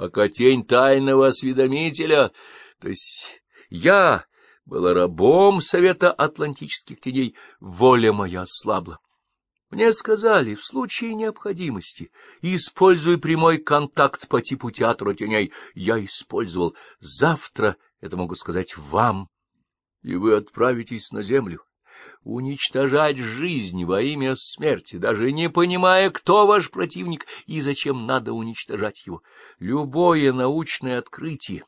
пока тень тайного осведомителя, то есть я была рабом Совета Атлантических теней, воля моя слабла. Мне сказали, в случае необходимости, используй прямой контакт по типу театра теней. Я использовал. Завтра это могу сказать вам, и вы отправитесь на землю. Уничтожать жизнь во имя смерти, даже не понимая, кто ваш противник и зачем надо уничтожать его. Любое научное открытие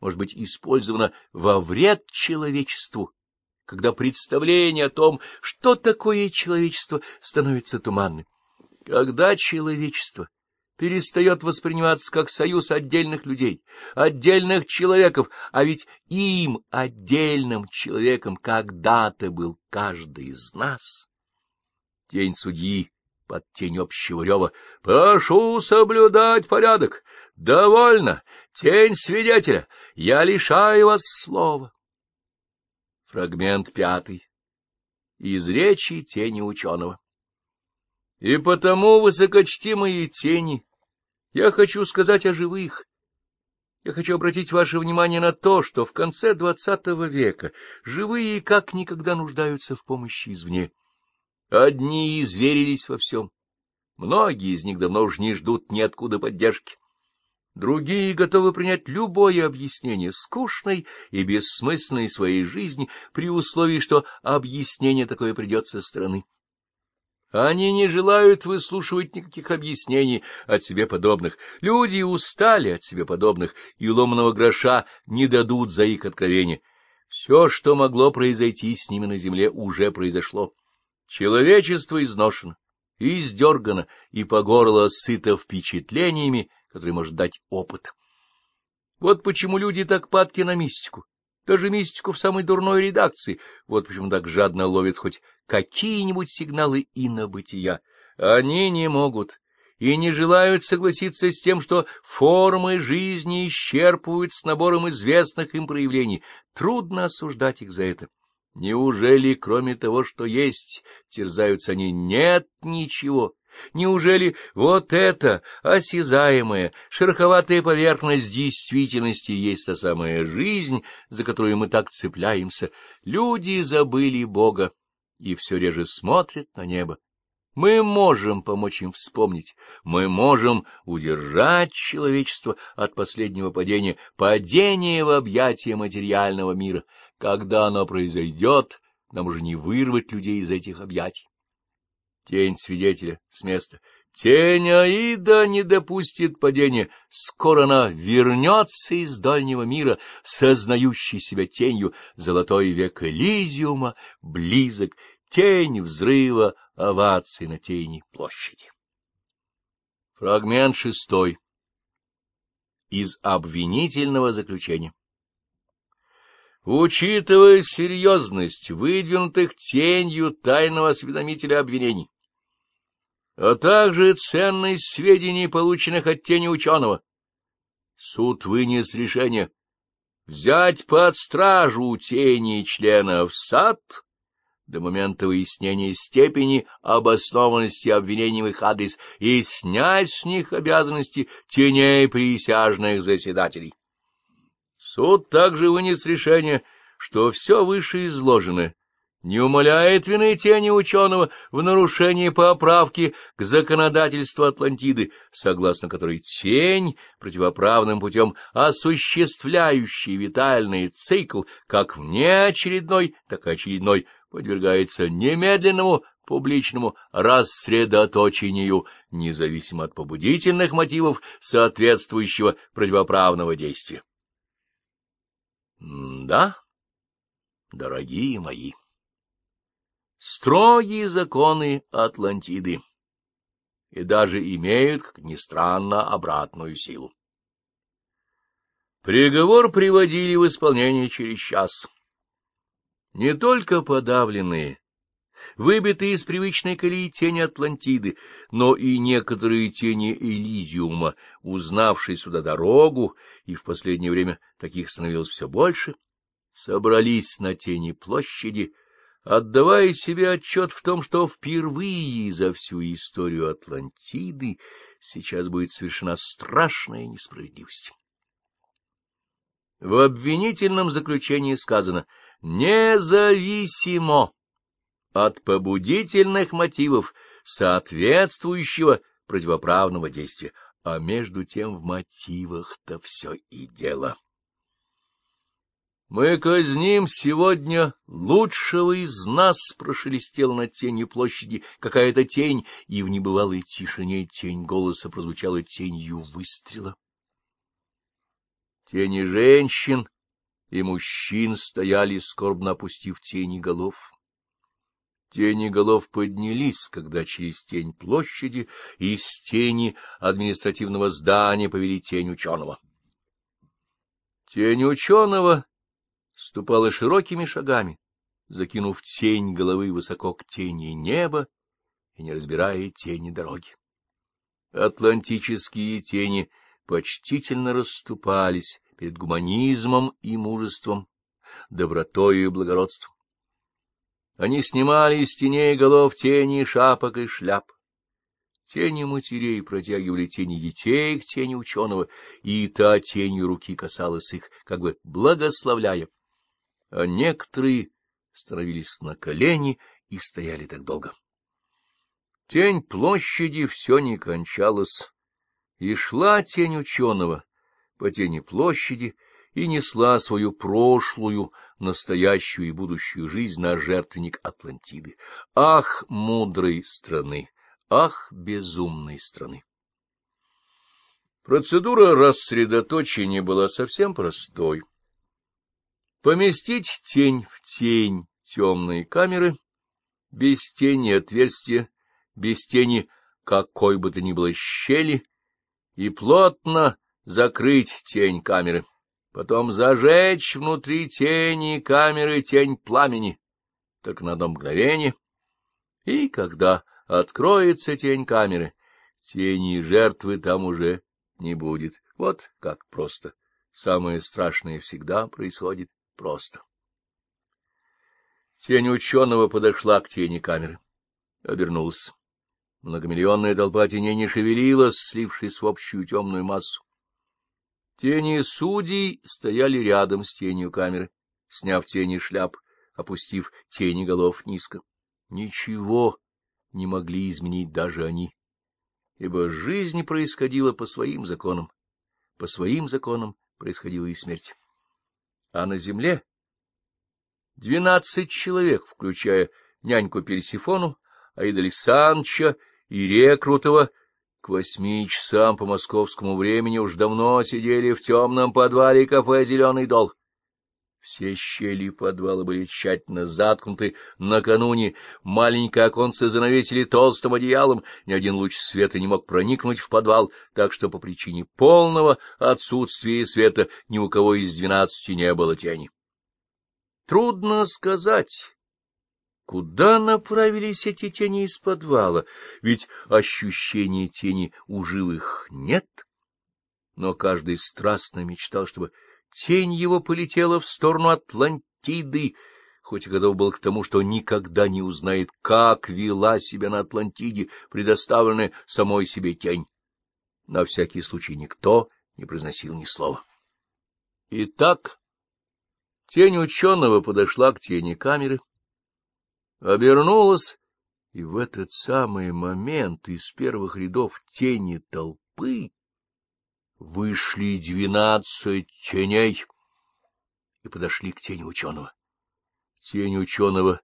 может быть использовано во вред человечеству, когда представление о том, что такое человечество, становится туманным. Когда человечество перестает восприниматься как союз отдельных людей, отдельных человеков, а ведь им, отдельным человеком, когда-то был каждый из нас. Тень судьи под тень общего рева. «Прошу соблюдать порядок! Довольно! Тень свидетеля! Я лишаю вас слова!» Фрагмент пятый. Из речи тени ученого. И потому, высокочтимые тени, я хочу сказать о живых. Я хочу обратить ваше внимание на то, что в конце двадцатого века живые как никогда нуждаются в помощи извне. Одни изверились во всем. Многие из них давно уж не ждут ниоткуда поддержки. Другие готовы принять любое объяснение скучной и бессмысленной своей жизни при условии, что объяснение такое придет со стороны. Они не желают выслушивать никаких объяснений от себе подобных. Люди устали от себе подобных, и ломаного гроша не дадут за их откровение. Все, что могло произойти с ними на земле, уже произошло. Человечество изношено, издергано и по горло сыто впечатлениями, которые может дать опыт. Вот почему люди так падки на мистику, даже мистику в самой дурной редакции, вот почему так жадно ловят хоть какие-нибудь сигналы инобытия. Они не могут и не желают согласиться с тем, что формы жизни исчерпывают с набором известных им проявлений. Трудно осуждать их за это. Неужели, кроме того, что есть, терзаются они? Нет ничего. Неужели вот эта осязаемая, шероховатая поверхность действительности есть та самая жизнь, за которую мы так цепляемся? Люди забыли Бога и все реже смотрят на небо. Мы можем помочь им вспомнить, мы можем удержать человечество от последнего падения, падения в объятия материального мира. Когда оно произойдет, нам уже не вырвать людей из этих объятий. Тень свидетеля с места. Тень Аида не допустит падения. Скоро она вернется из дальнего мира, сознающей себя тенью. Золотой век Элизиума близок. Тень взрыва оваций на тени площади. Фрагмент шестой. Из обвинительного заключения. Учитывая серьезность выдвинутых тенью тайного осведомителя обвинений, а также ценность сведений, полученных от тени ученого, суд вынес решение взять под стражу тени членов САД до момента выяснения степени обоснованности обвинений в их адрес и снять с них обязанности теней присяжных заседателей. Суд также вынес решение, что все вышеизложенное не умаляет вины тени ученого в нарушении поправки к законодательству Атлантиды, согласно которой тень, противоправным путем осуществляющий витальный цикл, как внеочередной, так и очередной, подвергается немедленному публичному рассредоточению, независимо от побудительных мотивов соответствующего противоправного действия. Да, дорогие мои, строгие законы Атлантиды и даже имеют, как ни странно, обратную силу. Приговор приводили в исполнение через час. Не только подавленные, выбитые из привычной колеи тени Атлантиды, но и некоторые тени Элизиума, узнавшие сюда дорогу, и в последнее время таких становилось все больше, собрались на тени площади, отдавая себе отчет в том, что впервые за всю историю Атлантиды сейчас будет совершена страшная несправедливость. В обвинительном заключении сказано «независимо от побудительных мотивов соответствующего противоправного действия, а между тем в мотивах-то все и дело». «Мы казним сегодня лучшего из нас!» — прошелестела над тенью площади какая-то тень, и в небывалой тишине тень голоса прозвучала тенью выстрела. Тени женщин и мужчин стояли, скорбно опустив тени голов. Тени голов поднялись, когда через тень площади из тени административного здания повели тень ученого. Тень ученого ступала широкими шагами, закинув тень головы высоко к тени неба и не разбирая тени дороги. Атлантические тени почтительно расступались перед гуманизмом и мужеством, добротой и благородством. Они снимали из теней голов тени шапок и шляп. Тени матерей протягивали тени детей к тени ученого, и та тенью руки касалась их, как бы благословляя. А некоторые становились на колени и стояли так долго. Тень площади все не кончалась, и шла тень ученого по тени площади и несла свою прошлую, настоящую и будущую жизнь на жертвенник Атлантиды. Ах, мудрой страны! Ах, безумной страны! Процедура рассредоточения была совсем простой. Поместить тень в тень темной камеры, без тени отверстия, без тени какой бы то ни было щели, и плотно закрыть тень камеры, потом зажечь внутри тени камеры тень пламени, только на одно мгновение, и когда откроется тень камеры, тени жертвы там уже не будет. Вот как просто. Самое страшное всегда происходит просто. Тень ученого подошла к тени камеры, обернулась. Многомиллионная толпа теней не шевелилась, слившись в общую темную массу. Тени судей стояли рядом с тенью камеры, сняв тени шляп, опустив тени голов низко. Ничего не могли изменить даже они, ибо жизнь происходила по своим законам, по своим законам происходила и смерть. А на земле двенадцать человек, включая няньку Персифону, Аида Лисанча и Рекрутова, к восьми часам по московскому времени уж давно сидели в темном подвале кафе «Зеленый дол». Все щели подвала были тщательно заткнуты. Накануне маленькое оконце занавесили толстым одеялом, ни один луч света не мог проникнуть в подвал, так что по причине полного отсутствия света ни у кого из двенадцати не было тени. Трудно сказать, Куда направились эти тени из подвала? Ведь ощущения тени у живых нет. Но каждый страстно мечтал, чтобы тень его полетела в сторону Атлантиды, хоть и готов был к тому, что никогда не узнает, как вела себя на Атлантиде предоставленная самой себе тень. На всякий случай никто не произносил ни слова. Итак, тень ученого подошла к тени камеры, обернулась, и в этот самый момент из первых рядов тени толпы вышли двенадцать теней и подошли к тени ученого. Тень ученого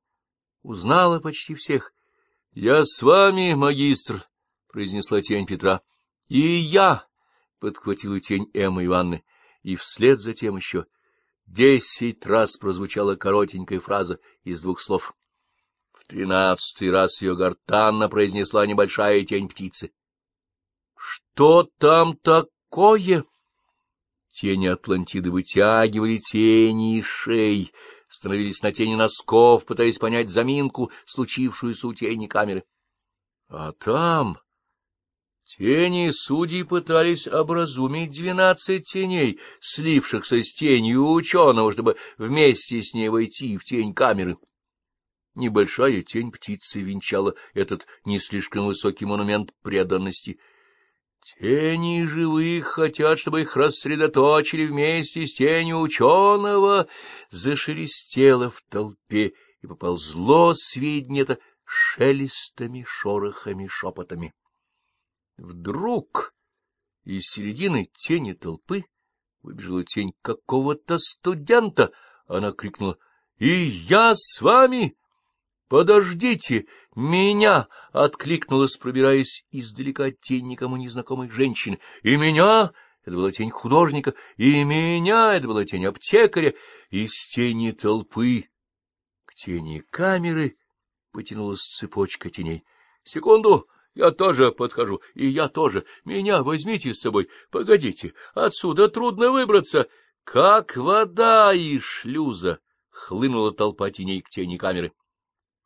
узнала почти всех. — Я с вами, магистр, — произнесла тень Петра. — И я, — подхватила тень Эммы Ивановны, и вслед за тем еще десять раз прозвучала коротенькая фраза из двух слов. Тринадцатый раз ее гортанно произнесла небольшая тень птицы. — Что там такое? Тени Атлантиды вытягивали тени и шеи, становились на тени носков, пытаясь понять заминку, случившуюся у тени камеры. А там... Тени судей пытались образумить двенадцать теней, слившихся с тенью ученого, чтобы вместе с ней войти в тень камеры. Небольшая тень птицы венчала этот не слишком высокий монумент преданности. Тени живых хотят, чтобы их рассредоточили вместе с тенью ученого, зашелестело в толпе, и поползло сведение это шелестами, шорохами, шепотами. Вдруг из середины тени толпы выбежала тень какого-то студента. Она крикнула «И я с вами!» «Подождите! Меня!» — откликнулась, пробираясь издалека тень никому незнакомой женщины. «И меня!» — это была тень художника. «И меня!» — это была тень аптекаря. Из тени толпы к тени камеры потянулась цепочка теней. «Секунду!» Я тоже подхожу, и я тоже. Меня возьмите с собой. Погодите, отсюда трудно выбраться. Как вода из шлюза! Хлынула толпа теней к тени камеры.